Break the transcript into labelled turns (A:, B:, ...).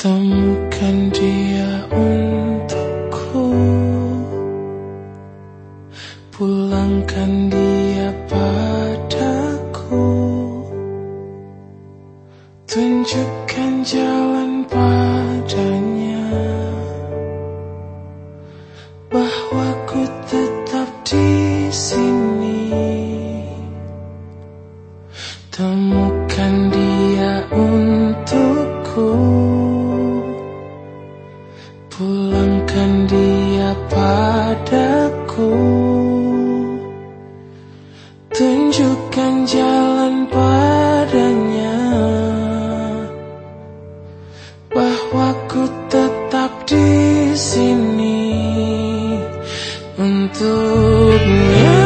A: Temukan dia untukku. Pulangkan dia padaku. Tunjukkan jalan padanya. Bahwa ku tetap di sini. Temukan dia padaku. Tunjukkan jalan padanya Bahwa ku tetap di sini Untuknya